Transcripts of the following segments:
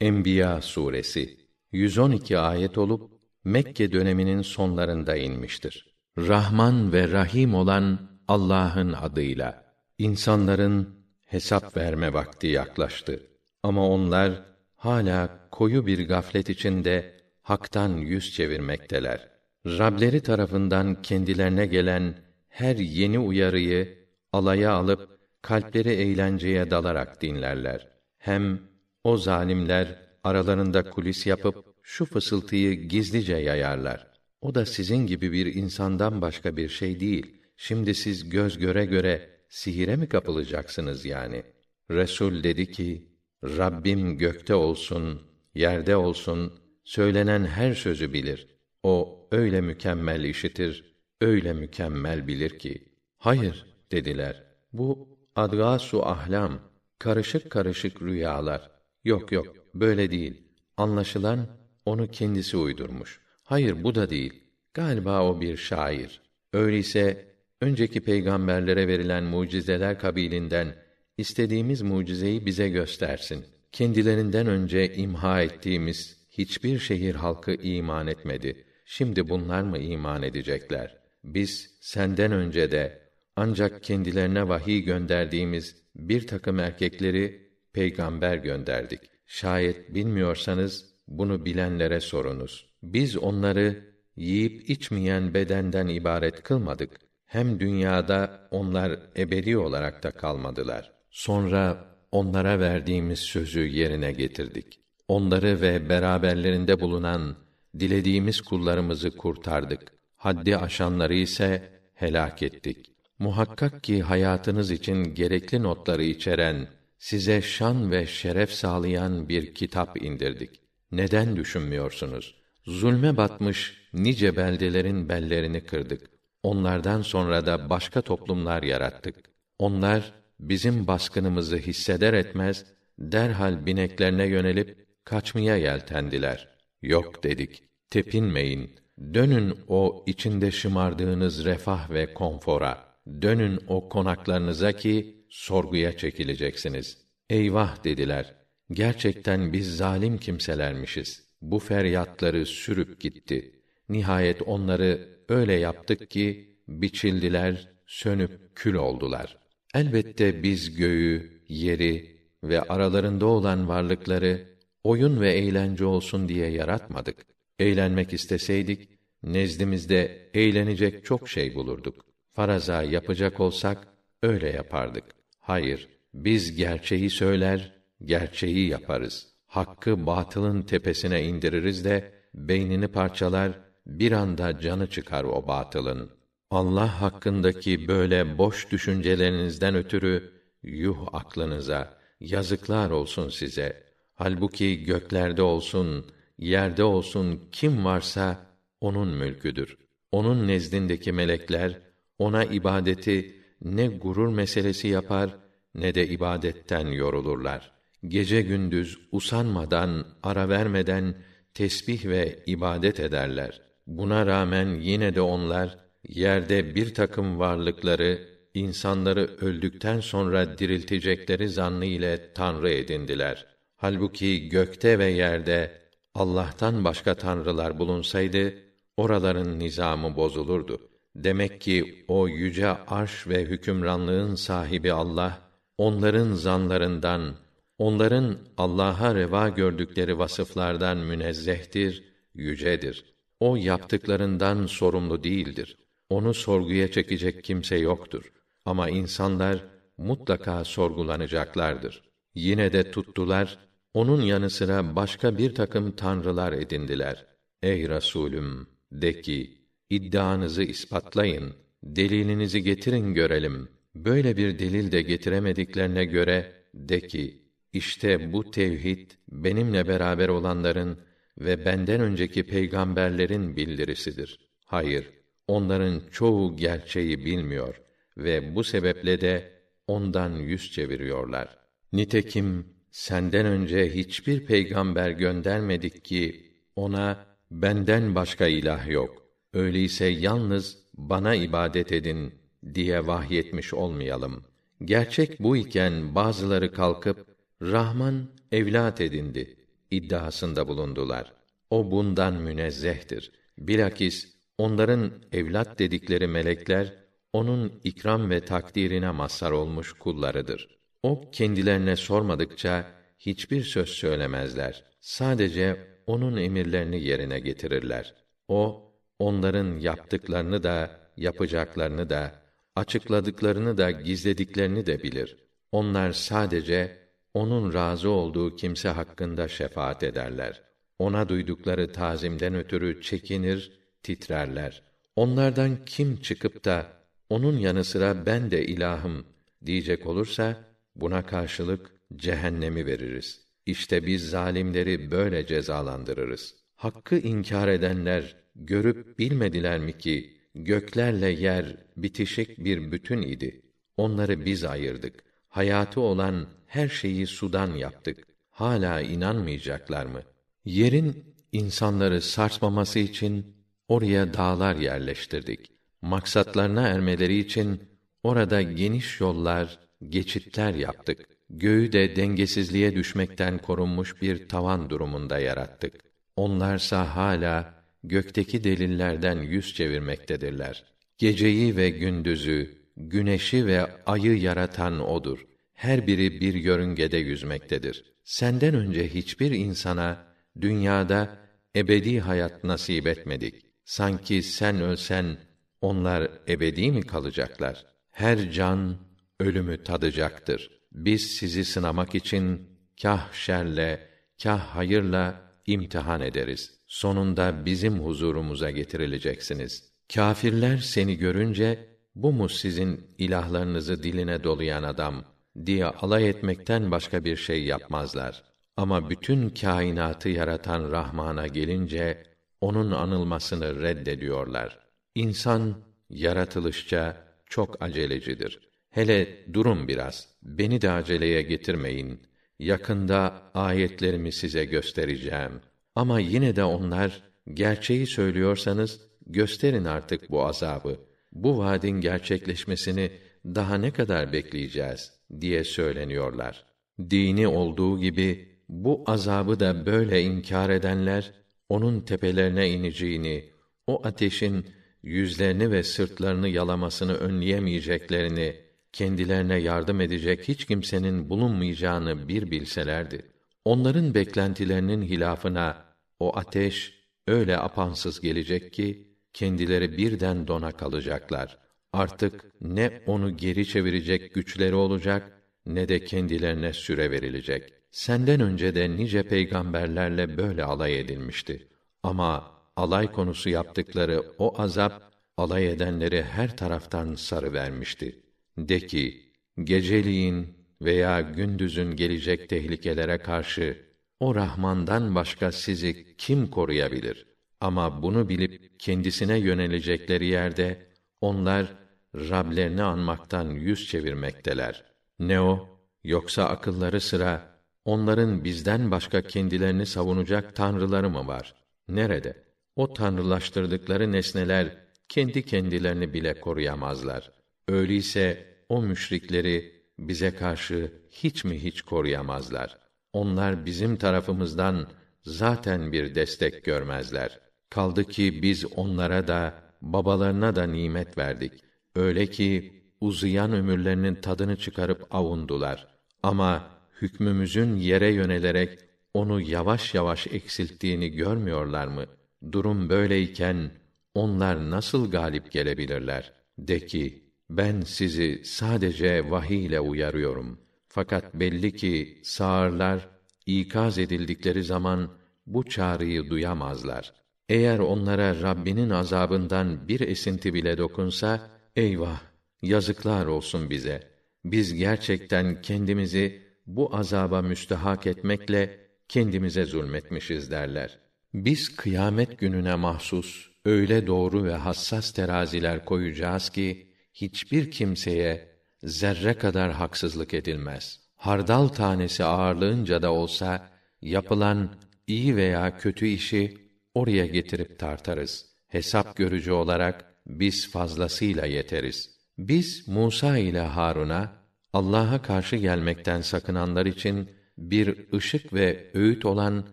Enbiya suresi 112 ayet olup Mekke döneminin sonlarında inmiştir. Rahman ve Rahim olan Allah'ın adıyla insanların hesap verme vakti yaklaştı. Ama onlar hala koyu bir gaflet içinde haktan yüz çevirmekteler. Rableri tarafından kendilerine gelen her yeni uyarıyı alaya alıp kalpleri eğlenceye dalarak dinlerler. Hem o zalimler aralarında kulis yapıp şu fısıltıyı gizlice yayarlar. O da sizin gibi bir insandan başka bir şey değil. Şimdi siz göz göre göre sihire mi kapılacaksınız yani? Resul dedi ki: Rabbim gökte olsun, yerde olsun, söylenen her sözü bilir. O öyle mükemmel işitir, öyle mükemmel bilir ki. Hayır dediler. Bu adgasu ahlam, karışık karışık rüyalar. Yok yok, böyle değil. Anlaşılan onu kendisi uydurmuş. Hayır bu da değil. Galiba o bir şair. Öyleyse önceki peygamberlere verilen mucizeler kabilinden istediğimiz mucizeyi bize göstersin. Kendilerinden önce imha ettiğimiz hiçbir şehir halkı iman etmedi. Şimdi bunlar mı iman edecekler? Biz senden önce de ancak kendilerine vahiy gönderdiğimiz bir takım erkekleri peygamber gönderdik. Şayet bilmiyorsanız bunu bilenlere sorunuz. Biz onları yiyip içmeyen bedenden ibaret kılmadık. Hem dünyada onlar ebedi olarak da kalmadılar. Sonra onlara verdiğimiz sözü yerine getirdik. Onları ve beraberlerinde bulunan dilediğimiz kullarımızı kurtardık. Haddi aşanları ise helak ettik. Muhakkak ki hayatınız için gerekli notları içeren, size şan ve şeref sağlayan bir kitap indirdik. Neden düşünmüyorsunuz? Zulme batmış nice beldelerin bellerini kırdık. Onlardan sonra da başka toplumlar yarattık. Onlar bizim baskınımızı hisseder etmez derhal bineklerine yönelip kaçmaya yeltendiler. Yok dedik. Tepinmeyin. Dönün o içinde şımardığınız refah ve konfora. Dönün o konaklarınıza ki sorguya çekileceksiniz. Eyvah dediler. Gerçekten biz zalim kimselermişiz. Bu feryatları sürüp gitti. Nihayet onları öyle yaptık ki biçildiler, sönüp kül oldular. Elbette biz göğü, yeri ve aralarında olan varlıkları oyun ve eğlence olsun diye yaratmadık. Eğlenmek isteseydik nezdimizde eğlenecek çok şey bulurduk. Faraza yapacak olsak öyle yapardık. Hayır, biz gerçeği söyler, gerçeği yaparız. Hakkı batılın tepesine indiririz de beynini parçalar, bir anda canı çıkar o batılın. Allah hakkındaki böyle boş düşüncelerinizden ötürü yuh aklınıza yazıklar olsun size. Halbuki göklerde olsun, yerde olsun kim varsa onun mülküdür. Onun nezdindeki melekler ona ibadeti ne gurur meselesi yapar ne de ibadetten yorulurlar. Gece gündüz usanmadan, ara vermeden tesbih ve ibadet ederler. Buna rağmen yine de onlar yerde bir takım varlıkları insanları öldükten sonra diriltecekleri zannı ile tanrı edindiler. Halbuki gökte ve yerde Allah'tan başka tanrılar bulunsaydı oraların nizamı bozulurdu. Demek ki o yüce arş ve hükümranlığın sahibi Allah onların zanlarından, onların Allah'a reva gördükleri vasıflardan münezzehtir, yücedir. O yaptıklarından sorumlu değildir. Onu sorguya çekecek kimse yoktur. Ama insanlar mutlaka sorgulanacaklardır. Yine de tuttular, onun yanı sıra başka bir takım tanrılar edindiler. Ey Rasûlüm, de ki, iddianızı ispatlayın, delilinizi getirin görelim. Böyle bir delil de getiremediklerine göre, de ki, işte bu tevhid, benimle beraber olanların ve benden önceki peygamberlerin bildirisidir. Hayır, onların çoğu gerçeği bilmiyor ve bu sebeple de ondan yüz çeviriyorlar. Nitekim senden önce hiçbir peygamber göndermedik ki ona benden başka ilah yok. Öyleyse yalnız bana ibadet edin diye vahyetmiş olmayalım. Gerçek bu iken bazıları kalkıp Rahman evlat edindi iddiasında bulundular. O bundan münezzehtir. Bilakis onların evlat dedikleri melekler onun ikram ve takdirine mazhar olmuş kullarıdır. O kendilerine sormadıkça hiçbir söz söylemezler. Sadece onun emirlerini yerine getirirler. O onların yaptıklarını da yapacaklarını da açıkladıklarını da gizlediklerini de bilir. Onlar sadece onun razı olduğu kimse hakkında şefaat ederler. Ona duydukları tazimden ötürü çekinir, titrerler. Onlardan kim çıkıp da onun yanı sıra ben de ilahım diyecek olursa buna karşılık cehennemi veririz. İşte biz zalimleri böyle cezalandırırız. Hakkı inkar edenler görüp bilmediler mi ki göklerle yer bitişik bir bütün idi. Onları biz ayırdık. Hayatı olan her şeyi sudan yaptık. Hala inanmayacaklar mı? Yerin insanları sarsmaması için oraya dağlar yerleştirdik. Maksatlarına ermeleri için orada geniş yollar, geçitler yaptık. Göğü de dengesizliğe düşmekten korunmuş bir tavan durumunda yarattık. Onlarsa hala gökteki delillerden yüz çevirmektedirler. Geceyi ve gündüzü, güneşi ve ayı yaratan odur. Her biri bir yörüngede yüzmektedir. Senden önce hiçbir insana dünyada ebedi hayat nasip etmedik. Sanki sen ölsen onlar ebedi mi kalacaklar? Her can ölümü tadacaktır. Biz sizi sınamak için kah şerle, kah hayırla imtihan ederiz. Sonunda bizim huzurumuza getirileceksiniz. Kâfirler seni görünce bu mu sizin ilahlarınızı diline dolayan adam diye alay etmekten başka bir şey yapmazlar. Ama bütün kainatı yaratan Rahman'a gelince onun anılmasını reddediyorlar. İnsan yaratılışça çok acelecidir. Hele durun biraz. Beni de aceleye getirmeyin. Yakında ayetlerimi size göstereceğim. Ama yine de onlar gerçeği söylüyorsanız gösterin artık bu azabı. Bu vaadin gerçekleşmesini daha ne kadar bekleyeceğiz diye söyleniyorlar. Dini olduğu gibi bu azabı da böyle inkar edenler onun tepelerine ineceğini, o ateşin yüzlerini ve sırtlarını yalamasını önleyemeyeceklerini, kendilerine yardım edecek hiç kimsenin bulunmayacağını bir bilselerdi. Onların beklentilerinin hilafına o ateş öyle apansız gelecek ki kendileri birden dona kalacaklar. Artık ne onu geri çevirecek güçleri olacak ne de kendilerine süre verilecek. Senden önce de nice peygamberlerle böyle alay edilmişti. Ama alay konusu yaptıkları o azap alay edenleri her taraftan sarı vermişti. De ki, geceliğin veya gündüzün gelecek tehlikelere karşı o Rahman'dan başka sizi kim koruyabilir? Ama bunu bilip kendisine yönelecekleri yerde onlar Rablerini anmaktan yüz çevirmekteler. Ne o? Yoksa akılları sıra onların bizden başka kendilerini savunacak tanrıları mı var? Nerede? O tanrılaştırdıkları nesneler kendi kendilerini bile koruyamazlar. Öyleyse o müşrikleri bize karşı hiç mi hiç koruyamazlar. Onlar bizim tarafımızdan zaten bir destek görmezler. Kaldı ki biz onlara da babalarına da nimet verdik. Öyle ki uzayan ömürlerinin tadını çıkarıp avundular. Ama hükmümüzün yere yönelerek onu yavaş yavaş eksilttiğini görmüyorlar mı? Durum böyleyken onlar nasıl galip gelebilirler? De ki, ben sizi sadece vahiy ile uyarıyorum. Fakat belli ki sağırlar ikaz edildikleri zaman bu çağrıyı duyamazlar. Eğer onlara Rabbinin azabından bir esinti bile dokunsa, eyvah, yazıklar olsun bize. Biz gerçekten kendimizi bu azaba müstehak etmekle kendimize zulmetmişiz derler. Biz kıyamet gününe mahsus öyle doğru ve hassas teraziler koyacağız ki hiçbir kimseye zerre kadar haksızlık edilmez. Hardal tanesi ağırlığınca da olsa yapılan iyi veya kötü işi oraya getirip tartarız. Hesap görücü olarak biz fazlasıyla yeteriz. Biz Musa ile Harun'a Allah'a karşı gelmekten sakınanlar için bir ışık ve öğüt olan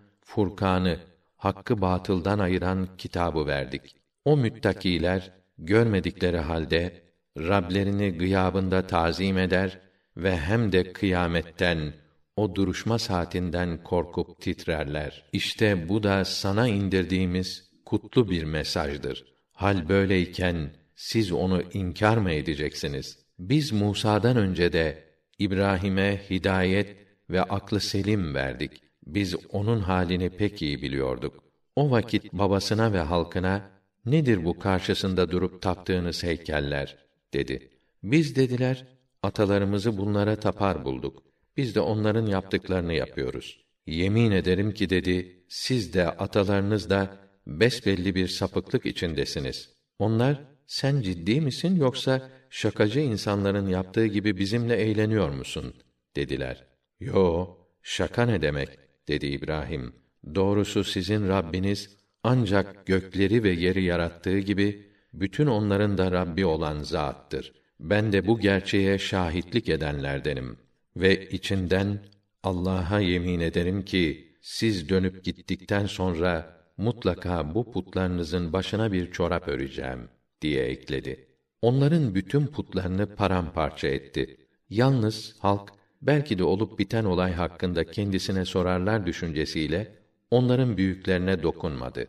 Furkan'ı, hakkı batıldan ayıran kitabı verdik. O müttakiler görmedikleri halde Rablerini gıyabında tazim eder ve hem de kıyametten o duruşma saatinden korkup titrerler. İşte bu da sana indirdiğimiz kutlu bir mesajdır. Hal böyleyken siz onu inkar mı edeceksiniz? Biz Musa'dan önce de İbrahim'e hidayet ve aklı selim verdik. Biz onun halini pek iyi biliyorduk. O vakit babasına ve halkına nedir bu karşısında durup taptığınız heykeller dedi. Biz dediler atalarımızı bunlara tapar bulduk. Biz de onların yaptıklarını yapıyoruz. Yemin ederim ki dedi, siz de atalarınız da besbelli bir sapıklık içindesiniz. Onlar, sen ciddi misin yoksa şakacı insanların yaptığı gibi bizimle eğleniyor musun? dediler. Yo, şaka ne demek? dedi İbrahim. Doğrusu sizin Rabbiniz ancak gökleri ve yeri yarattığı gibi bütün onların da Rabbi olan zattır. Ben de bu gerçeğe şahitlik edenlerdenim ve içinden Allah'a yemin ederim ki siz dönüp gittikten sonra mutlaka bu putlarınızın başına bir çorap öreceğim diye ekledi. Onların bütün putlarını paramparça etti. Yalnız halk belki de olup biten olay hakkında kendisine sorarlar düşüncesiyle onların büyüklerine dokunmadı.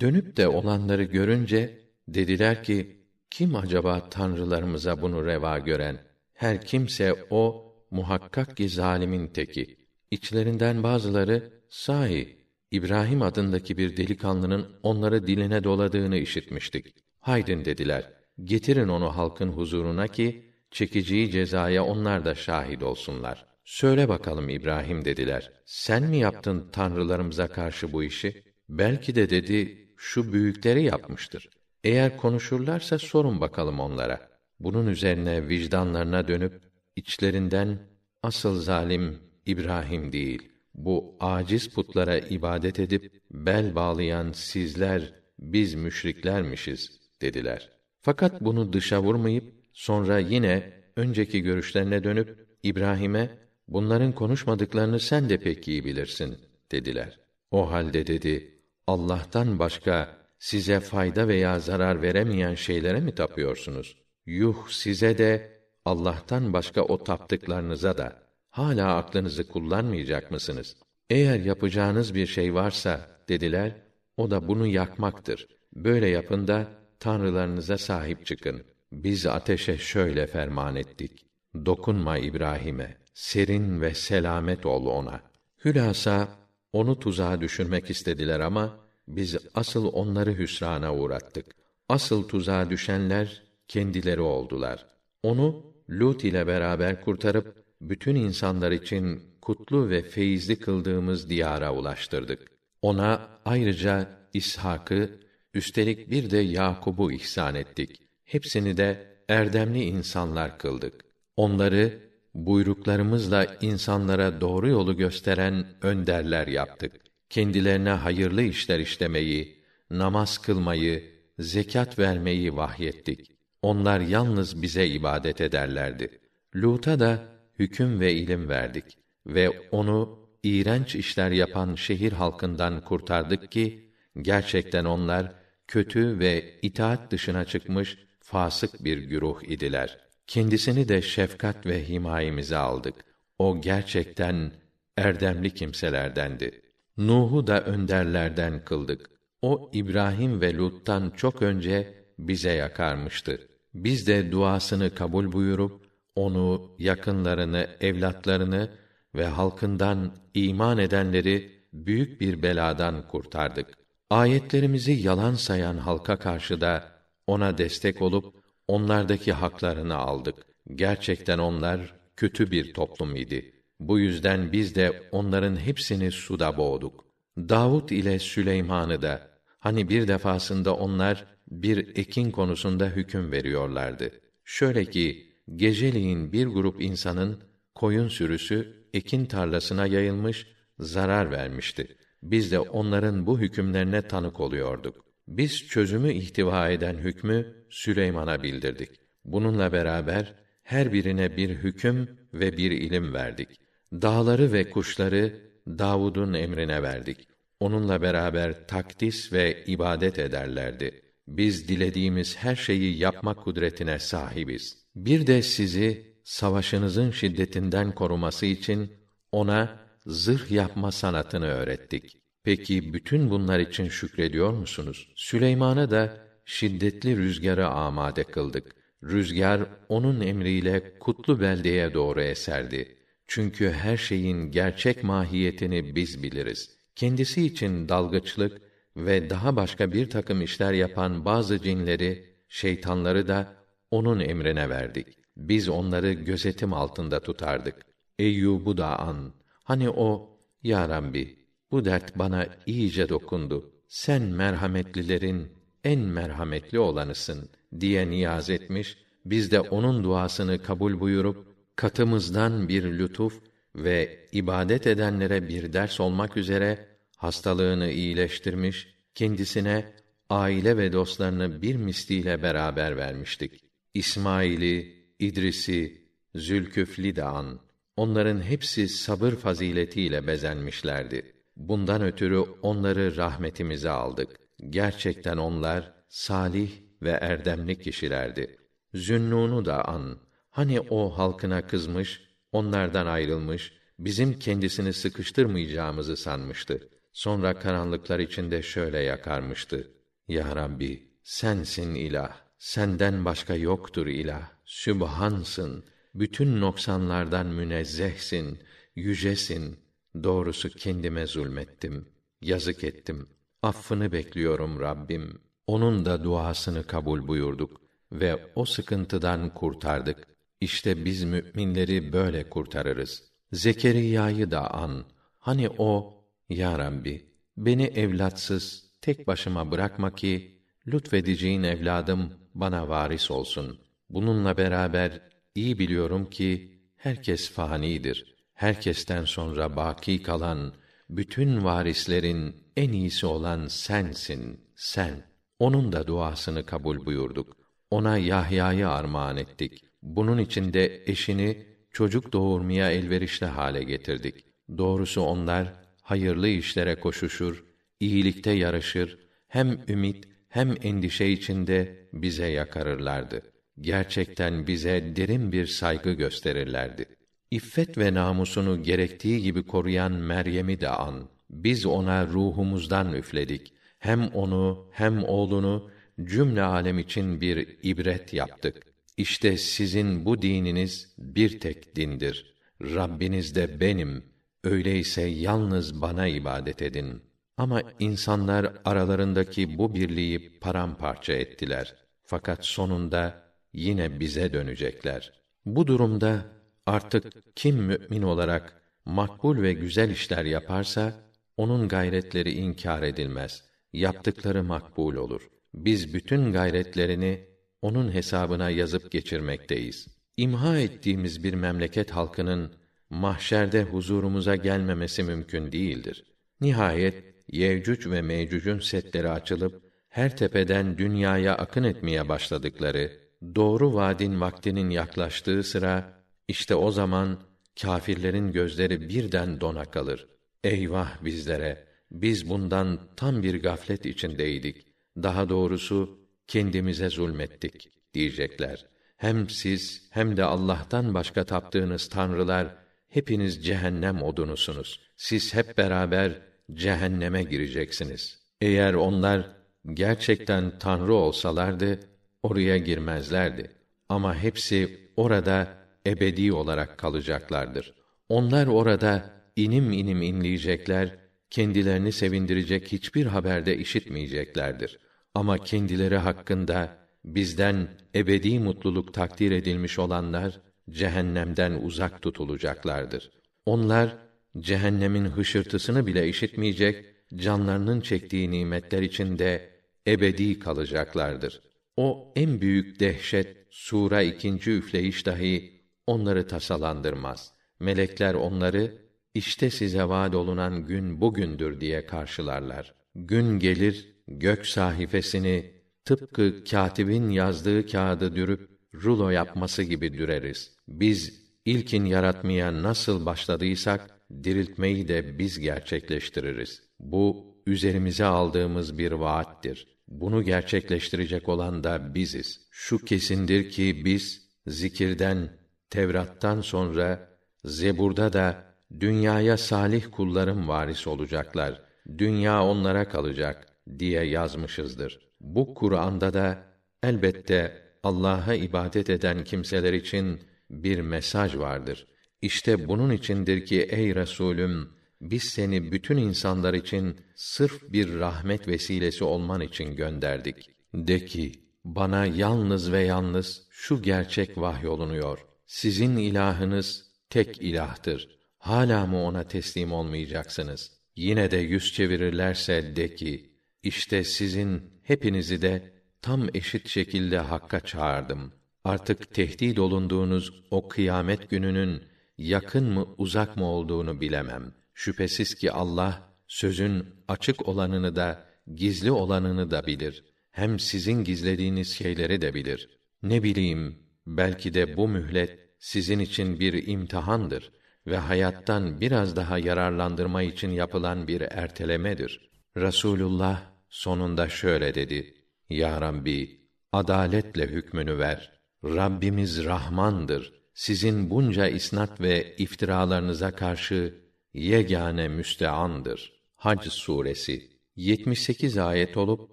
Dönüp de olanları görünce dediler ki kim acaba tanrılarımıza bunu reva gören? Her kimse o muhakkak ki zalimin teki. İçlerinden bazıları sahi İbrahim adındaki bir delikanlının onları diline doladığını işitmiştik. Haydin dediler. Getirin onu halkın huzuruna ki çekeceği cezaya onlar da şahit olsunlar. Söyle bakalım İbrahim dediler. Sen mi yaptın tanrılarımıza karşı bu işi? Belki de dedi şu büyükleri yapmıştır. Eğer konuşurlarsa sorun bakalım onlara. Bunun üzerine vicdanlarına dönüp içlerinden asıl zalim İbrahim değil, bu aciz putlara ibadet edip bel bağlayan sizler biz müşriklermişiz dediler. Fakat bunu dışa vurmayıp sonra yine önceki görüşlerine dönüp İbrahim'e bunların konuşmadıklarını sen de pek iyi bilirsin dediler. O halde dedi Allah'tan başka size fayda veya zarar veremeyen şeylere mi tapıyorsunuz? Yuh size de Allah'tan başka o taptıklarınıza da hala aklınızı kullanmayacak mısınız? Eğer yapacağınız bir şey varsa dediler, o da bunu yakmaktır. Böyle yapın da tanrılarınıza sahip çıkın. Biz ateşe şöyle ferman ettik. Dokunma İbrahim'e. Serin ve selamet ol ona. Hülasa onu tuzağa düşürmek istediler ama biz asıl onları hüsrana uğrattık. Asıl tuzağa düşenler kendileri oldular. Onu Lut ile beraber kurtarıp bütün insanlar için kutlu ve feyizli kıldığımız diyara ulaştırdık. Ona ayrıca İshak'ı, üstelik bir de Yakub'u ihsan ettik. Hepsini de erdemli insanlar kıldık. Onları buyruklarımızla insanlara doğru yolu gösteren önderler yaptık. Kendilerine hayırlı işler işlemeyi, namaz kılmayı, zekat vermeyi vahyettik. Onlar yalnız bize ibadet ederlerdi. Lut'a da hüküm ve ilim verdik ve onu iğrenç işler yapan şehir halkından kurtardık ki gerçekten onlar kötü ve itaat dışına çıkmış fasık bir güruh idiler. Kendisini de şefkat ve himayemize aldık. O gerçekten erdemli kimselerdendi. Nuh'u da önderlerden kıldık. O İbrahim ve Lut'tan çok önce bize yakarmıştı. Biz de duasını kabul buyurup onu, yakınlarını, evlatlarını ve halkından iman edenleri büyük bir beladan kurtardık. Ayetlerimizi yalan sayan halka karşı da ona destek olup onlardaki haklarını aldık. Gerçekten onlar kötü bir toplum idi. Bu yüzden biz de onların hepsini suda boğduk. Davud ile Süleyman'ı da hani bir defasında onlar bir ekin konusunda hüküm veriyorlardı. Şöyle ki geceliğin bir grup insanın koyun sürüsü ekin tarlasına yayılmış, zarar vermişti. Biz de onların bu hükümlerine tanık oluyorduk. Biz çözümü ihtiva eden hükmü Süleyman'a bildirdik. Bununla beraber her birine bir hüküm ve bir ilim verdik. Dağları ve kuşları Davud'un emrine verdik. onunla beraber takdis ve ibadet ederlerdi. Biz dilediğimiz her şeyi yapma kudretine sahibiz. Bir de sizi savaşınızın şiddetinden koruması için ona zırh yapma sanatını öğrettik. Peki bütün bunlar için şükrediyor musunuz? Süleyman'a da şiddetli rüzgarı amade kıldık. Rüzgar onun emriyle kutlu beldeye doğru eserdi. Çünkü her şeyin gerçek mahiyetini biz biliriz. Kendisi için dalgıçlık ve daha başka bir takım işler yapan bazı cinleri, şeytanları da onun emrine verdik. Biz onları gözetim altında tutardık. Eyyub'u da an. Hani o, Ya Rabbi, bu dert bana iyice dokundu. Sen merhametlilerin en merhametli olanısın diye niyaz etmiş, biz de onun duasını kabul buyurup katımızdan bir lütuf ve ibadet edenlere bir ders olmak üzere hastalığını iyileştirmiş, kendisine aile ve dostlarını bir misliyle beraber vermiştik. İsmail'i, İdris'i, Zülküfl'i de an. Onların hepsi sabır faziletiyle bezenmişlerdi. Bundan ötürü onları rahmetimize aldık. Gerçekten onlar salih ve erdemli kişilerdi. Zünnun'u da an. Hani o halkına kızmış, onlardan ayrılmış, bizim kendisini sıkıştırmayacağımızı sanmıştı. Sonra karanlıklar içinde şöyle yakarmıştı. Ya Rabbi, sensin ilah. Senden başka yoktur ilah. Sübhansın. Bütün noksanlardan münezzehsin, yücesin. Doğrusu kendime zulmettim. Yazık ettim. Affını bekliyorum Rabbim. Onun da duasını kabul buyurduk ve o sıkıntıdan kurtardık. İşte biz müminleri böyle kurtarırız. Zekeriya'yı da an. Hani o, Ya Rabbi, beni evlatsız, tek başıma bırakma ki, lütfedeceğin evladım bana varis olsun. Bununla beraber iyi biliyorum ki, herkes fanidir. Herkesten sonra baki kalan, bütün varislerin en iyisi olan sensin, sen. Onun da duasını kabul buyurduk. Ona Yahya'yı armağan ettik. Bunun için de eşini çocuk doğurmaya elverişli hale getirdik. Doğrusu onlar hayırlı işlere koşuşur, iyilikte yarışır, hem ümit hem endişe içinde bize yakarırlardı. Gerçekten bize derin bir saygı gösterirlerdi. İffet ve namusunu gerektiği gibi koruyan Meryem'i de an. Biz ona ruhumuzdan üfledik. Hem onu hem oğlunu cümle alem için bir ibret yaptık. İşte sizin bu dininiz bir tek dindir. Rabbiniz de benim. Öyleyse yalnız bana ibadet edin. Ama insanlar aralarındaki bu birliği paramparça ettiler. Fakat sonunda yine bize dönecekler. Bu durumda artık kim mümin olarak makbul ve güzel işler yaparsa onun gayretleri inkar edilmez. Yaptıkları makbul olur. Biz bütün gayretlerini onun hesabına yazıp geçirmekteyiz. İmha ettiğimiz bir memleket halkının mahşerde huzurumuza gelmemesi mümkün değildir. Nihayet Yevcüc ve Mevcüc'ün setleri açılıp her tepeden dünyaya akın etmeye başladıkları, doğru vadin vaktinin yaklaştığı sıra işte o zaman kâfirlerin gözleri birden dona kalır. Eyvah bizlere! Biz bundan tam bir gaflet içindeydik. Daha doğrusu kendimize zulmettik diyecekler. Hem siz hem de Allah'tan başka taptığınız tanrılar hepiniz cehennem odunusunuz. Siz hep beraber cehenneme gireceksiniz. Eğer onlar gerçekten tanrı olsalardı oraya girmezlerdi. Ama hepsi orada ebedi olarak kalacaklardır. Onlar orada inim inim inleyecekler, kendilerini sevindirecek hiçbir haberde işitmeyeceklerdir. Ama kendileri hakkında bizden ebedi mutluluk takdir edilmiş olanlar cehennemden uzak tutulacaklardır. Onlar cehennemin hışırtısını bile işitmeyecek, canlarının çektiği nimetler içinde ebedi kalacaklardır. O en büyük dehşet sura ikinci üfleyiş dahi onları tasalandırmaz. Melekler onları işte size vaad olunan gün bugündür diye karşılarlar. Gün gelir gök sahifesini tıpkı katibin yazdığı kağıdı dürüp rulo yapması gibi düreriz. Biz ilkin yaratmaya nasıl başladıysak diriltmeyi de biz gerçekleştiririz. Bu üzerimize aldığımız bir vaattir. Bunu gerçekleştirecek olan da biziz. Şu kesindir ki biz zikirden, Tevrat'tan sonra Zebur'da da dünyaya salih kullarım varis olacaklar. Dünya onlara kalacak diye yazmışızdır. Bu Kur'an'da da elbette Allah'a ibadet eden kimseler için bir mesaj vardır. İşte bunun içindir ki ey Resulüm biz seni bütün insanlar için sırf bir rahmet vesilesi olman için gönderdik. De ki, bana yalnız ve yalnız şu gerçek vahyolunuyor. Sizin ilahınız tek ilahtır. Hala mı ona teslim olmayacaksınız? Yine de yüz çevirirlerse de ki, işte sizin hepinizi de tam eşit şekilde hakka çağırdım. Artık tehdit olunduğunuz o kıyamet gününün yakın mı uzak mı olduğunu bilemem. Şüphesiz ki Allah sözün açık olanını da gizli olanını da bilir. Hem sizin gizlediğiniz şeyleri de bilir. Ne bileyim, belki de bu mühlet sizin için bir imtihandır ve hayattan biraz daha yararlandırma için yapılan bir ertelemedir. Rasulullah sonunda şöyle dedi: Ya Rabbi, adaletle hükmünü ver. Rabbimiz Rahmandır. Sizin bunca isnat ve iftiralarınıza karşı yegane müsteandır. Hac suresi 78 ayet olup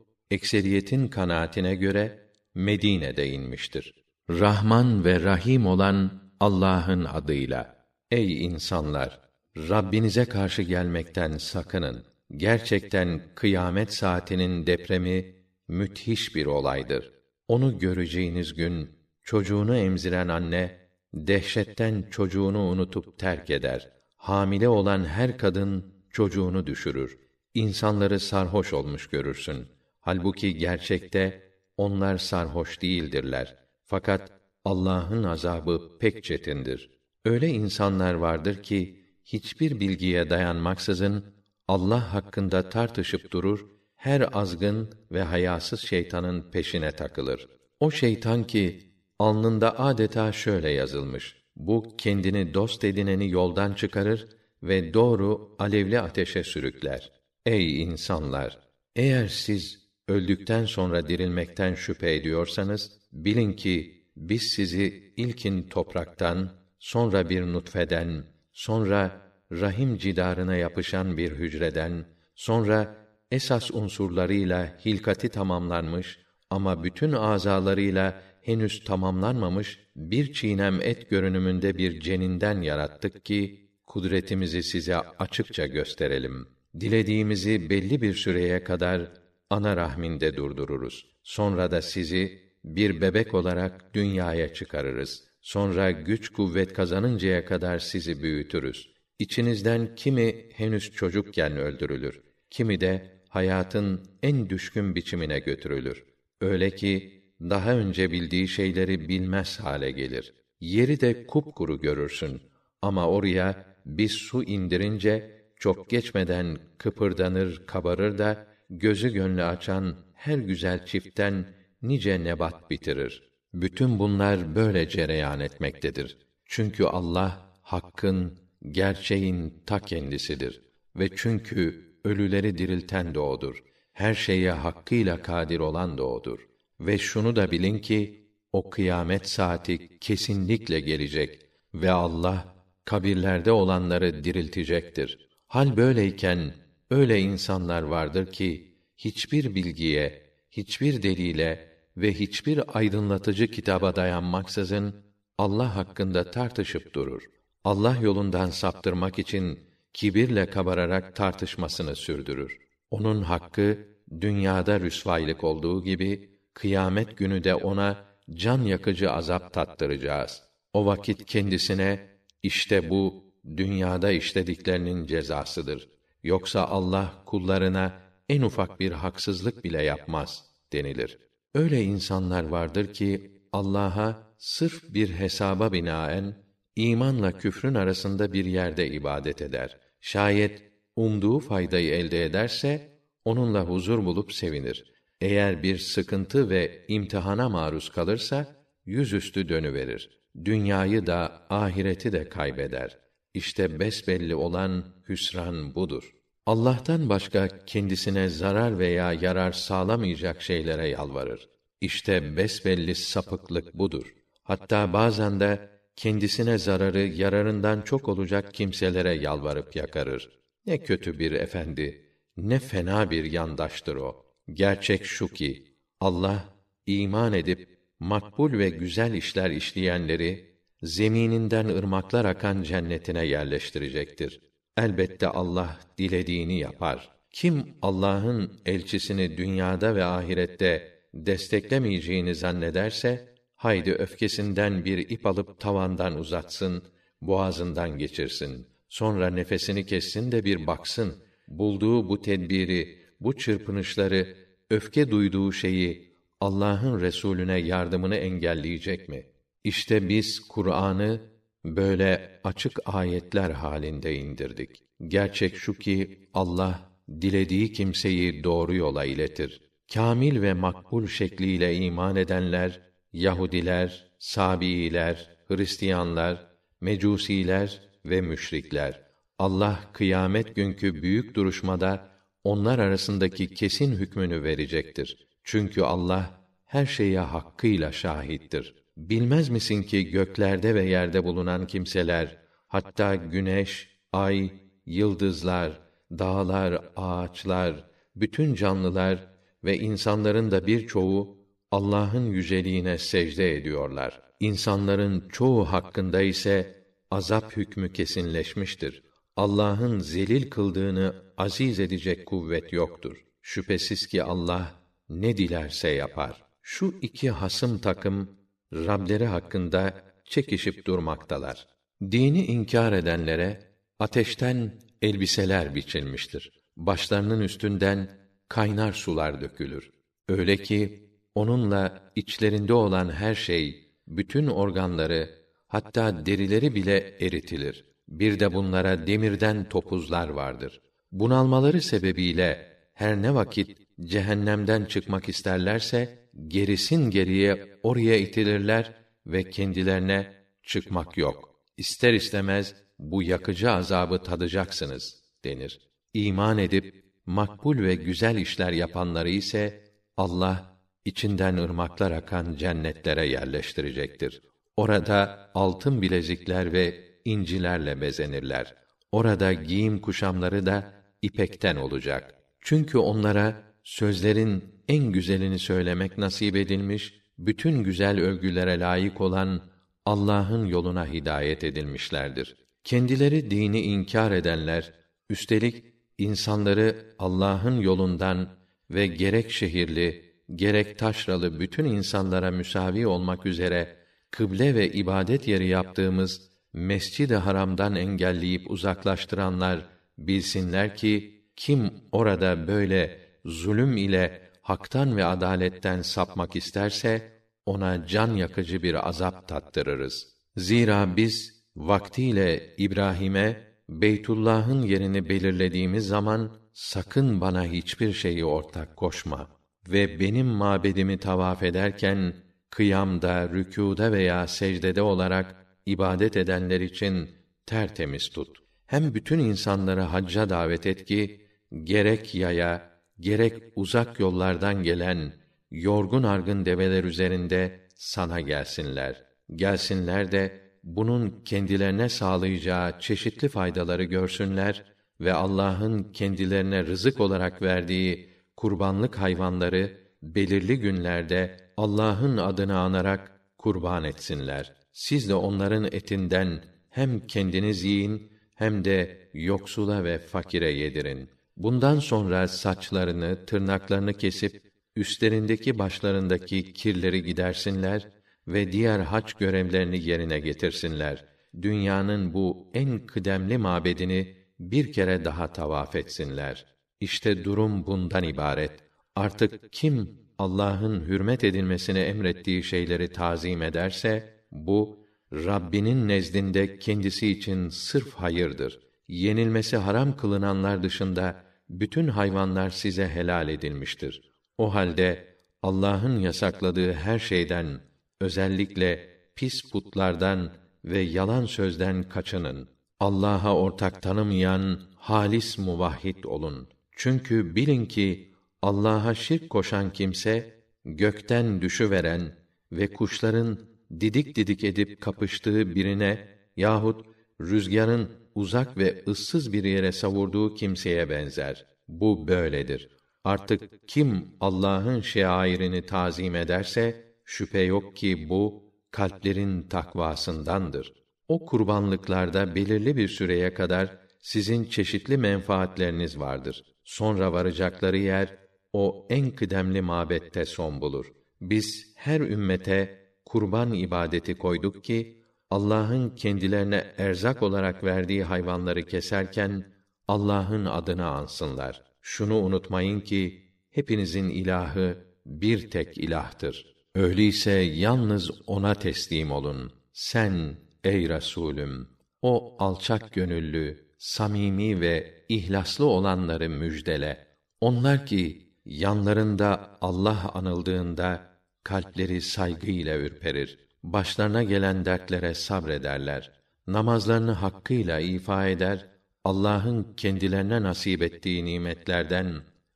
ekseriyetin kanaatine göre Medine'de inmiştir. Rahman ve Rahim olan Allah'ın adıyla. Ey insanlar, Rabbinize karşı gelmekten sakının. Gerçekten kıyamet saatinin depremi müthiş bir olaydır. Onu göreceğiniz gün çocuğunu emziren anne dehşetten çocuğunu unutup terk eder. Hamile olan her kadın çocuğunu düşürür. İnsanları sarhoş olmuş görürsün. Halbuki gerçekte onlar sarhoş değildirler. Fakat Allah'ın azabı pek çetindir. Öyle insanlar vardır ki hiçbir bilgiye dayanmaksızın Allah hakkında tartışıp durur, her azgın ve hayasız şeytanın peşine takılır. O şeytan ki alnında adeta şöyle yazılmış: Bu kendini dost edineni yoldan çıkarır ve doğru alevli ateşe sürükler. Ey insanlar, eğer siz öldükten sonra dirilmekten şüphe ediyorsanız bilin ki biz sizi ilkin topraktan, sonra bir nutfeden, sonra rahim cidarına yapışan bir hücreden, sonra esas unsurlarıyla hilkati tamamlanmış ama bütün azalarıyla henüz tamamlanmamış bir çiğnem et görünümünde bir ceninden yarattık ki kudretimizi size açıkça gösterelim. Dilediğimizi belli bir süreye kadar ana rahminde durdururuz. Sonra da sizi bir bebek olarak dünyaya çıkarırız. Sonra güç kuvvet kazanıncaya kadar sizi büyütürüz. İçinizden kimi henüz çocukken öldürülür, kimi de hayatın en düşkün biçimine götürülür. Öyle ki daha önce bildiği şeyleri bilmez hale gelir. Yeri de kupkuru görürsün ama oraya bir su indirince çok geçmeden kıpırdanır, kabarır da gözü gönlü açan her güzel çiftten nice nebat bitirir. Bütün bunlar böyle cereyan etmektedir. Çünkü Allah hakkın, gerçeğin ta kendisidir ve çünkü ölüleri dirilten de odur. Her şeye hakkıyla kadir olan da odur. Ve şunu da bilin ki o kıyamet saati kesinlikle gelecek ve Allah kabirlerde olanları diriltecektir. Hal böyleyken öyle insanlar vardır ki hiçbir bilgiye, hiçbir delile ve hiçbir aydınlatıcı kitaba dayanmaksızın Allah hakkında tartışıp durur. Allah yolundan saptırmak için kibirle kabararak tartışmasını sürdürür. Onun hakkı dünyada rüsvaylık olduğu gibi kıyamet günü de ona can yakıcı azap tattıracağız. O vakit kendisine işte bu dünyada işlediklerinin cezasıdır. Yoksa Allah kullarına en ufak bir haksızlık bile yapmaz denilir. Öyle insanlar vardır ki Allah'a sırf bir hesaba binaen imanla küfrün arasında bir yerde ibadet eder. Şayet umduğu faydayı elde ederse onunla huzur bulup sevinir. Eğer bir sıkıntı ve imtihana maruz kalırsa yüzüstü dönüverir. Dünyayı da ahireti de kaybeder. İşte besbelli olan hüsran budur. Allah'tan başka kendisine zarar veya yarar sağlamayacak şeylere yalvarır. İşte besbelli sapıklık budur. Hatta bazen de kendisine zararı yararından çok olacak kimselere yalvarıp yakarır. Ne kötü bir efendi, ne fena bir yandaştır o. Gerçek şu ki Allah iman edip makbul ve güzel işler işleyenleri zemininden ırmaklar akan cennetine yerleştirecektir. Elbette Allah dilediğini yapar. Kim Allah'ın elçisini dünyada ve ahirette desteklemeyeceğini zannederse, haydi öfkesinden bir ip alıp tavandan uzatsın, boğazından geçirsin. Sonra nefesini kessin de bir baksın, bulduğu bu tedbiri, bu çırpınışları, öfke duyduğu şeyi Allah'ın Resulüne yardımını engelleyecek mi? İşte biz Kur'an'ı böyle açık ayetler halinde indirdik. Gerçek şu ki Allah dilediği kimseyi doğru yola iletir. Kamil ve makbul şekliyle iman edenler Yahudiler, Sabiiler, Hristiyanlar, Mecusiler ve müşrikler. Allah kıyamet günkü büyük duruşmada onlar arasındaki kesin hükmünü verecektir. Çünkü Allah her şeye hakkıyla şahittir. Bilmez misin ki göklerde ve yerde bulunan kimseler, hatta güneş, ay, yıldızlar, dağlar, ağaçlar, bütün canlılar ve insanların da birçoğu Allah'ın yüceliğine secde ediyorlar. İnsanların çoğu hakkında ise azap hükmü kesinleşmiştir. Allah'ın zelil kıldığını aziz edecek kuvvet yoktur. Şüphesiz ki Allah ne dilerse yapar. Şu iki hasım takım Rableri hakkında çekişip durmaktalar. Dini inkar edenlere ateşten elbiseler biçilmiştir. Başlarının üstünden kaynar sular dökülür. Öyle ki onunla içlerinde olan her şey, bütün organları, hatta derileri bile eritilir. Bir de bunlara demirden topuzlar vardır. Bunalmaları sebebiyle her ne vakit cehennemden çıkmak isterlerse gerisin geriye oraya itilirler ve kendilerine çıkmak yok. İster istemez bu yakıcı azabı tadacaksınız denir. İman edip makbul ve güzel işler yapanları ise Allah içinden ırmaklar akan cennetlere yerleştirecektir. Orada altın bilezikler ve incilerle bezenirler. Orada giyim kuşamları da ipekten olacak. Çünkü onlara sözlerin en güzelini söylemek nasip edilmiş, bütün güzel övgülere layık olan Allah'ın yoluna hidayet edilmişlerdir. Kendileri dini inkar edenler, üstelik insanları Allah'ın yolundan ve gerek şehirli, gerek taşralı bütün insanlara müsavi olmak üzere kıble ve ibadet yeri yaptığımız Mescid-i Haram'dan engelleyip uzaklaştıranlar bilsinler ki kim orada böyle zulüm ile haktan ve adaletten sapmak isterse ona can yakıcı bir azap tattırırız. Zira biz vaktiyle İbrahim'e Beytullah'ın yerini belirlediğimiz zaman sakın bana hiçbir şeyi ortak koşma ve benim mabedimi tavaf ederken kıyamda, rükûda veya secdede olarak ibadet edenler için tertemiz tut. Hem bütün insanları hacca davet et ki gerek yaya, gerek uzak yollardan gelen yorgun argın develer üzerinde sana gelsinler. Gelsinler de bunun kendilerine sağlayacağı çeşitli faydaları görsünler ve Allah'ın kendilerine rızık olarak verdiği kurbanlık hayvanları belirli günlerde Allah'ın adını anarak kurban etsinler. Siz de onların etinden hem kendiniz yiyin hem de yoksula ve fakire yedirin. Bundan sonra saçlarını, tırnaklarını kesip üstlerindeki başlarındaki kirleri gidersinler ve diğer hac görevlerini yerine getirsinler. Dünyanın bu en kıdemli mabedini bir kere daha tavaf etsinler. İşte durum bundan ibaret. Artık kim Allah'ın hürmet edilmesini emrettiği şeyleri tazim ederse bu Rabbinin nezdinde kendisi için sırf hayırdır. Yenilmesi haram kılınanlar dışında bütün hayvanlar size helal edilmiştir. O halde Allah'ın yasakladığı her şeyden özellikle pis putlardan ve yalan sözden kaçının. Allah'a ortak tanımayan halis muvahhid olun. Çünkü bilin ki Allah'a şirk koşan kimse gökten düşüveren ve kuşların didik didik edip kapıştığı birine yahut rüzgarın uzak ve ıssız bir yere savurduğu kimseye benzer. Bu böyledir. Artık kim Allah'ın şairini tazim ederse şüphe yok ki bu kalplerin takvasındandır. O kurbanlıklarda belirli bir süreye kadar sizin çeşitli menfaatleriniz vardır. Sonra varacakları yer o en kıdemli mabette son bulur. Biz her ümmete kurban ibadeti koyduk ki Allah'ın kendilerine erzak olarak verdiği hayvanları keserken Allah'ın adını ansınlar. Şunu unutmayın ki hepinizin ilahı bir tek ilahtır. Öyleyse yalnız ona teslim olun. Sen ey Resulüm o alçak gönüllü, samimi ve ihlaslı olanları müjdele. Onlar ki yanlarında Allah anıldığında kalpleri saygıyla ürperir. Başlarına gelen dertlere sabrederler. Namazlarını hakkıyla ifa eder, Allah'ın kendilerine nasip ettiği nimetlerden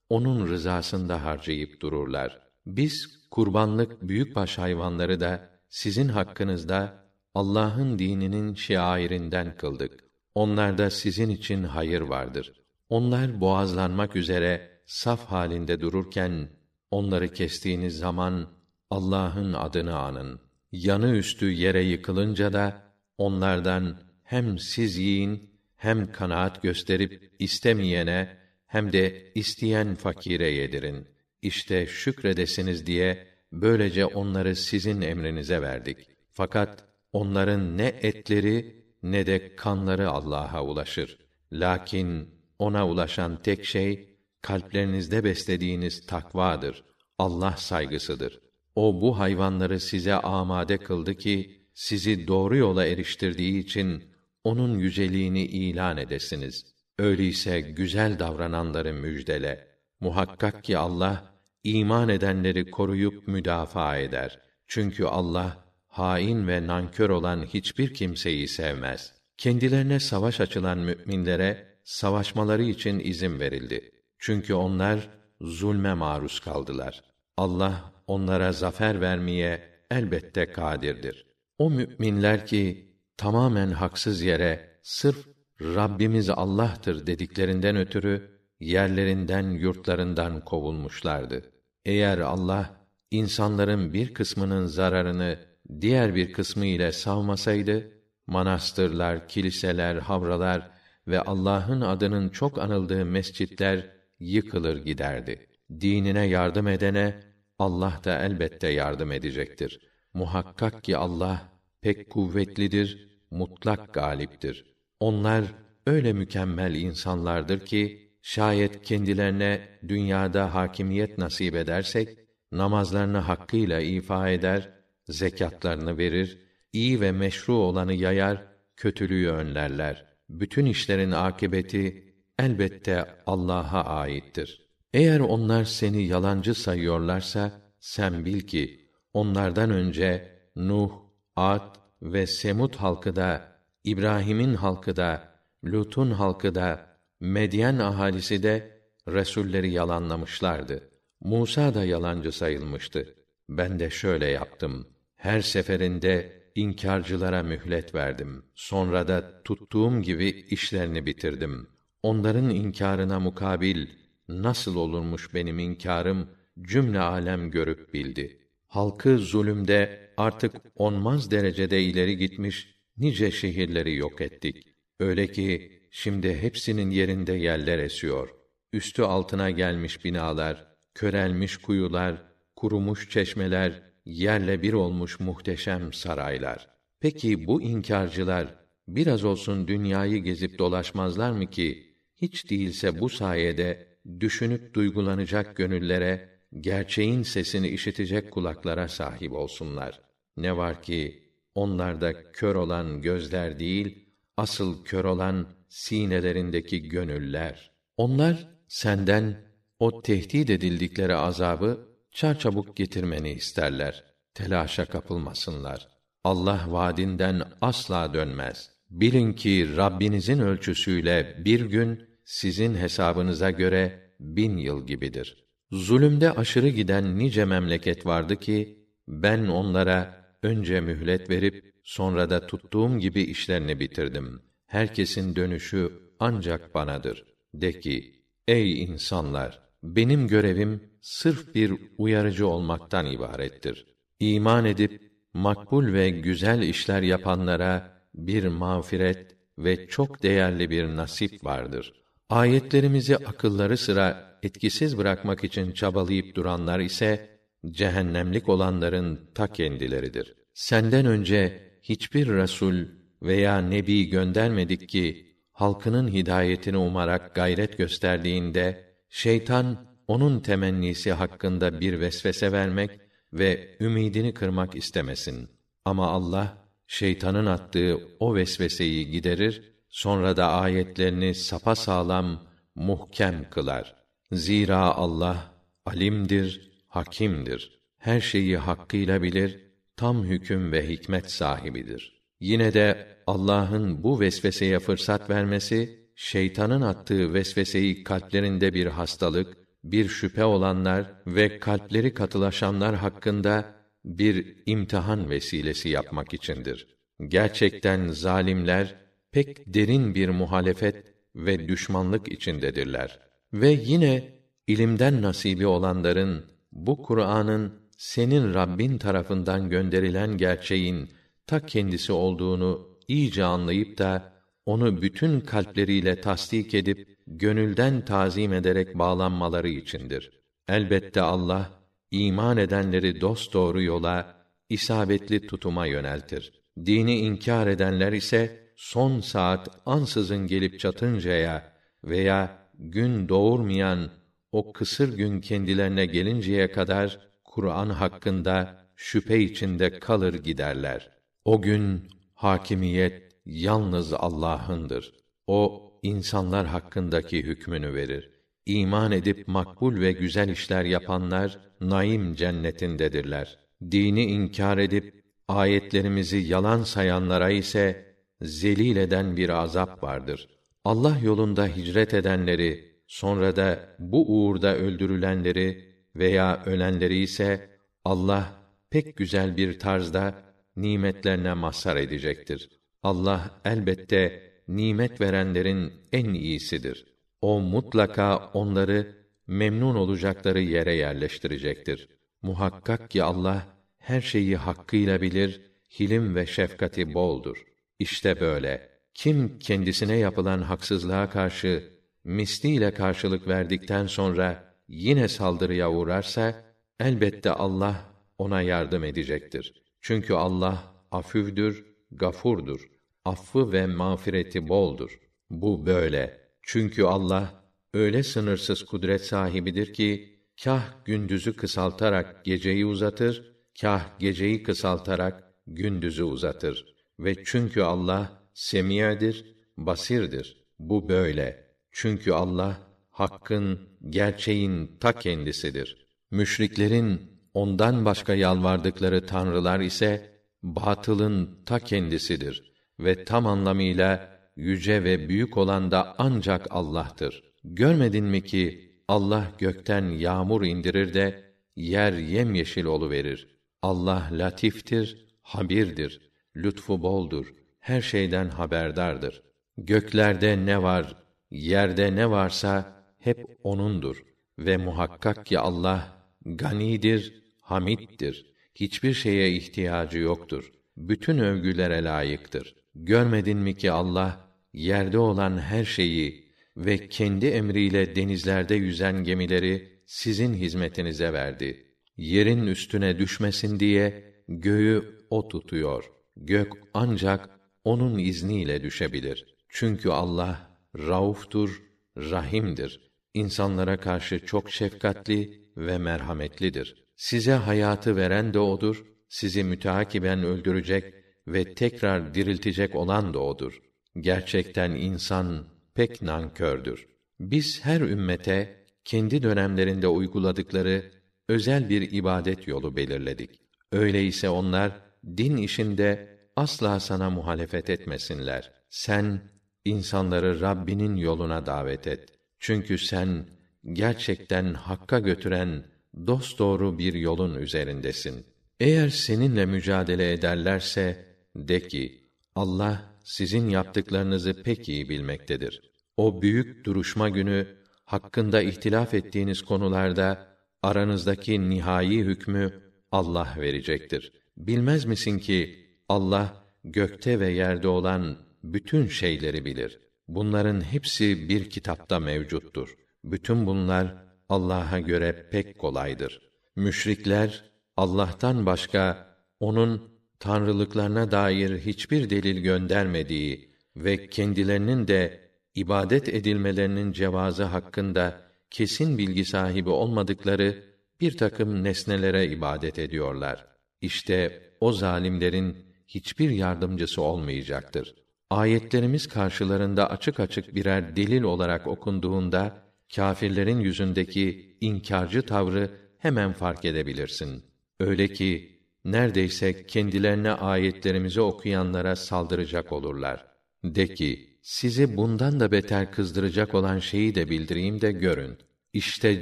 onun rızasında harcayıp dururlar. Biz kurbanlık büyükbaş hayvanları da sizin hakkınızda Allah'ın dininin şiairinden kıldık. Onlarda sizin için hayır vardır. Onlar boğazlanmak üzere saf halinde dururken onları kestiğiniz zaman Allah'ın adını anın. Yanı üstü yere yıkılınca da onlardan hem siz yiyin hem kanaat gösterip istemeyene hem de isteyen fakire yedirin. İşte şükredesiniz diye böylece onları sizin emrinize verdik. Fakat onların ne etleri ne de kanları Allah'a ulaşır. Lakin ona ulaşan tek şey kalplerinizde beslediğiniz takvadır. Allah saygısıdır. O bu hayvanları size amade kıldı ki sizi doğru yola eriştirdiği için onun yüceliğini ilan edesiniz. Öyleyse güzel davrananları müjdele. Muhakkak ki Allah iman edenleri koruyup müdafaa eder. Çünkü Allah hain ve nankör olan hiçbir kimseyi sevmez. Kendilerine savaş açılan müminlere savaşmaları için izin verildi. Çünkü onlar zulme maruz kaldılar. Allah onlara zafer vermeye elbette kadirdir. O müminler ki tamamen haksız yere sırf Rabbimiz Allah'tır dediklerinden ötürü yerlerinden yurtlarından kovulmuşlardı. Eğer Allah insanların bir kısmının zararını diğer bir kısmı ile savmasaydı manastırlar, kiliseler, havralar ve Allah'ın adının çok anıldığı mescitler yıkılır giderdi. Dinine yardım edene Allah da elbette yardım edecektir. Muhakkak ki Allah pek kuvvetlidir, mutlak galiptir. Onlar öyle mükemmel insanlardır ki şayet kendilerine dünyada hakimiyet nasip edersek namazlarını hakkıyla ifa eder, zekatlarını verir, iyi ve meşru olanı yayar, kötülüğü önlerler. Bütün işlerin akibeti elbette Allah'a aittir. Eğer onlar seni yalancı sayıyorlarsa sen bil ki onlardan önce Nuh, Ad ve Semud halkı da İbrahim'in halkı da Lut'un halkı da Medyen ahalisi de resulleri yalanlamışlardı. Musa da yalancı sayılmıştı. Ben de şöyle yaptım. Her seferinde inkarcılara mühlet verdim. Sonra da tuttuğum gibi işlerini bitirdim. Onların inkarına mukabil nasıl olurmuş benim inkarım cümle alem görüp bildi. Halkı zulümde artık onmaz derecede ileri gitmiş nice şehirleri yok ettik. Öyle ki şimdi hepsinin yerinde yerler esiyor. Üstü altına gelmiş binalar, körelmiş kuyular, kurumuş çeşmeler, yerle bir olmuş muhteşem saraylar. Peki bu inkarcılar biraz olsun dünyayı gezip dolaşmazlar mı ki hiç değilse bu sayede düşünüp duygulanacak gönüllere gerçeğin sesini işitecek kulaklara sahip olsunlar. Ne var ki onlarda kör olan gözler değil, asıl kör olan sinelerindeki gönüller. Onlar senden o tehdit edildikleri azabı çarçabuk getirmeni isterler. Telaşa kapılmasınlar. Allah vaadinden asla dönmez. Bilin ki Rabbinizin ölçüsüyle bir gün sizin hesabınıza göre bin yıl gibidir. Zulümde aşırı giden nice memleket vardı ki ben onlara önce mühlet verip sonra da tuttuğum gibi işlerini bitirdim. Herkesin dönüşü ancak banadır. De ki, ey insanlar, benim görevim sırf bir uyarıcı olmaktan ibarettir. İman edip makbul ve güzel işler yapanlara bir mağfiret ve çok değerli bir nasip vardır. Ayetlerimizi akılları sıra etkisiz bırakmak için çabalayıp duranlar ise cehennemlik olanların ta kendileridir. Senden önce hiçbir resul veya nebi göndermedik ki halkının hidayetini umarak gayret gösterdiğinde şeytan onun temennisi hakkında bir vesvese vermek ve ümidini kırmak istemesin. Ama Allah şeytanın attığı o vesveseyi giderir, sonra da ayetlerini sapa sağlam muhkem kılar. Zira Allah alimdir, hakimdir. Her şeyi hakkıyla bilir, tam hüküm ve hikmet sahibidir. Yine de Allah'ın bu vesveseye fırsat vermesi, şeytanın attığı vesveseyi kalplerinde bir hastalık, bir şüphe olanlar ve kalpleri katılaşanlar hakkında bir imtihan vesilesi yapmak içindir. Gerçekten zalimler pek derin bir muhalefet ve düşmanlık içindedirler. Ve yine ilimden nasibi olanların bu Kur'an'ın senin Rabbin tarafından gönderilen gerçeğin ta kendisi olduğunu iyice anlayıp da onu bütün kalpleriyle tasdik edip gönülden tazim ederek bağlanmaları içindir. Elbette Allah iman edenleri dost doğru yola, isabetli tutuma yöneltir. Dini inkar edenler ise son saat ansızın gelip çatıncaya veya gün doğurmayan o kısır gün kendilerine gelinceye kadar Kur'an hakkında şüphe içinde kalır giderler. O gün hakimiyet yalnız Allah'ındır. O insanlar hakkındaki hükmünü verir. İman edip makbul ve güzel işler yapanlar naim cennetindedirler. Dini inkar edip ayetlerimizi yalan sayanlara ise zelil eden bir azap vardır. Allah yolunda hicret edenleri, sonra da bu uğurda öldürülenleri veya ölenleri ise Allah pek güzel bir tarzda nimetlerine mazhar edecektir. Allah elbette nimet verenlerin en iyisidir. O mutlaka onları memnun olacakları yere yerleştirecektir. Muhakkak ki Allah her şeyi hakkıyla bilir, hilim ve şefkati boldur. İşte böyle. Kim kendisine yapılan haksızlığa karşı misliyle karşılık verdikten sonra yine saldırıya uğrarsa elbette Allah ona yardım edecektir. Çünkü Allah afüvdür, gafurdur. Affı ve mağfireti boldur. Bu böyle. Çünkü Allah öyle sınırsız kudret sahibidir ki kah gündüzü kısaltarak geceyi uzatır, kah geceyi kısaltarak gündüzü uzatır. Ve çünkü Allah semiyedir, basirdir. Bu böyle. Çünkü Allah hakkın, gerçeğin ta kendisidir. Müşriklerin ondan başka yalvardıkları tanrılar ise batılın ta kendisidir ve tam anlamıyla yüce ve büyük olan da ancak Allah'tır. Görmedin mi ki Allah gökten yağmur indirir de yer yemyeşil olu verir. Allah latiftir, habirdir, lütfu boldur, her şeyden haberdardır. Göklerde ne var, yerde ne varsa hep onundur ve muhakkak ki Allah ganidir, hamittir. Hiçbir şeye ihtiyacı yoktur. Bütün övgülere layıktır. Görmedin mi ki Allah yerde olan her şeyi ve kendi emriyle denizlerde yüzen gemileri sizin hizmetinize verdi. Yerin üstüne düşmesin diye göğü o tutuyor. Gök ancak onun izniyle düşebilir. Çünkü Allah rauftur, rahimdir. İnsanlara karşı çok şefkatli ve merhametlidir. Size hayatı veren de odur, sizi müteakiben öldürecek ve tekrar diriltecek olan da odur. Gerçekten insan pek nankördür. Biz her ümmete kendi dönemlerinde uyguladıkları özel bir ibadet yolu belirledik. Öyleyse onlar din işinde asla sana muhalefet etmesinler. sen insanları Rabbinin yoluna davet et. Çünkü sen gerçekten hakka götüren dosdoğru bir yolun üzerindesin. Eğer seninle mücadele ederlerse de ki Allah sizin yaptıklarınızı pek iyi bilmektedir. O büyük duruşma günü hakkında ihtilaf ettiğiniz konularda aranızdaki nihai hükmü Allah verecektir. Bilmez misin ki Allah gökte ve yerde olan bütün şeyleri bilir. Bunların hepsi bir kitapta mevcuttur. Bütün bunlar Allah'a göre pek kolaydır. Müşrikler Allah'tan başka onun tanrılıklarına dair hiçbir delil göndermediği ve kendilerinin de ibadet edilmelerinin cevazı hakkında kesin bilgi sahibi olmadıkları bir takım nesnelere ibadet ediyorlar. İşte o zalimlerin hiçbir yardımcısı olmayacaktır. Ayetlerimiz karşılarında açık açık birer delil olarak okunduğunda kâfirlerin yüzündeki inkarcı tavrı hemen fark edebilirsin. Öyle ki neredeyse kendilerine ayetlerimizi okuyanlara saldıracak olurlar. De ki, sizi bundan da beter kızdıracak olan şeyi de bildireyim de görün. İşte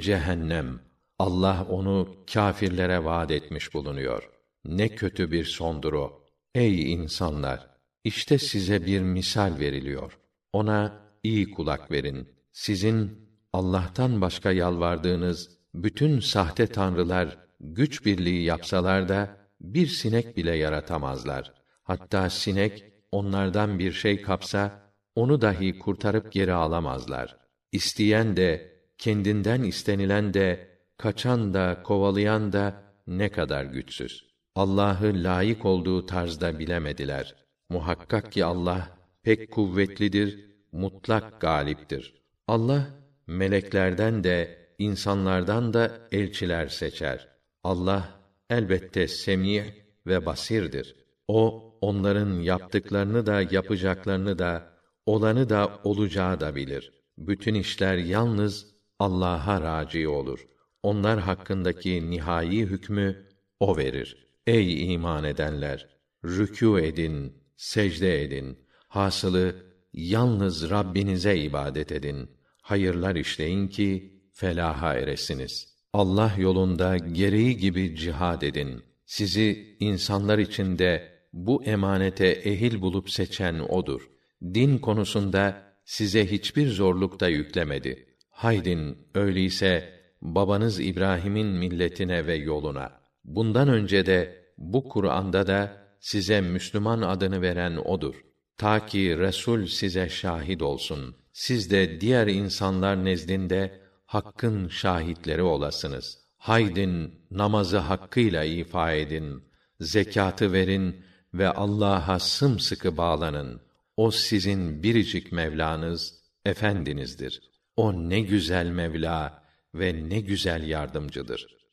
cehennem. Allah onu kâfirlere vaad etmiş bulunuyor. Ne kötü bir sondur o. Ey insanlar! İşte size bir misal veriliyor. Ona iyi kulak verin. Sizin Allah'tan başka yalvardığınız bütün sahte tanrılar güç birliği yapsalar da bir sinek bile yaratamazlar. Hatta sinek onlardan bir şey kapsa onu dahi kurtarıp geri alamazlar. İsteyen de kendinden istenilen de kaçan da kovalayan da ne kadar güçsüz. Allah'ı layık olduğu tarzda bilemediler. Muhakkak ki Allah pek kuvvetlidir, mutlak galiptir. Allah meleklerden de insanlardan da elçiler seçer. Allah elbette semî ve basirdir. O onların yaptıklarını da yapacaklarını da olanı da olacağı da bilir. Bütün işler yalnız Allah'a raci olur. Onlar hakkındaki nihai hükmü o verir. Ey iman edenler, rükû edin, secde edin. Hasılı yalnız Rabbinize ibadet edin. Hayırlar işleyin ki felaha eresiniz. Allah yolunda gereği gibi cihad edin. Sizi insanlar içinde bu emanete ehil bulup seçen odur. Din konusunda size hiçbir zorluk da yüklemedi. Haydin öyleyse babanız İbrahim'in milletine ve yoluna. Bundan önce de bu Kur'an'da da size Müslüman adını veren odur. Ta ki Resul size şahit olsun. Siz de diğer insanlar nezdinde hakkın şahitleri olasınız. Haydin namazı hakkıyla ifa edin, zekatı verin ve Allah'a sımsıkı bağlanın. O sizin biricik Mevlanız, efendinizdir. O ne güzel Mevla ve ne güzel yardımcıdır.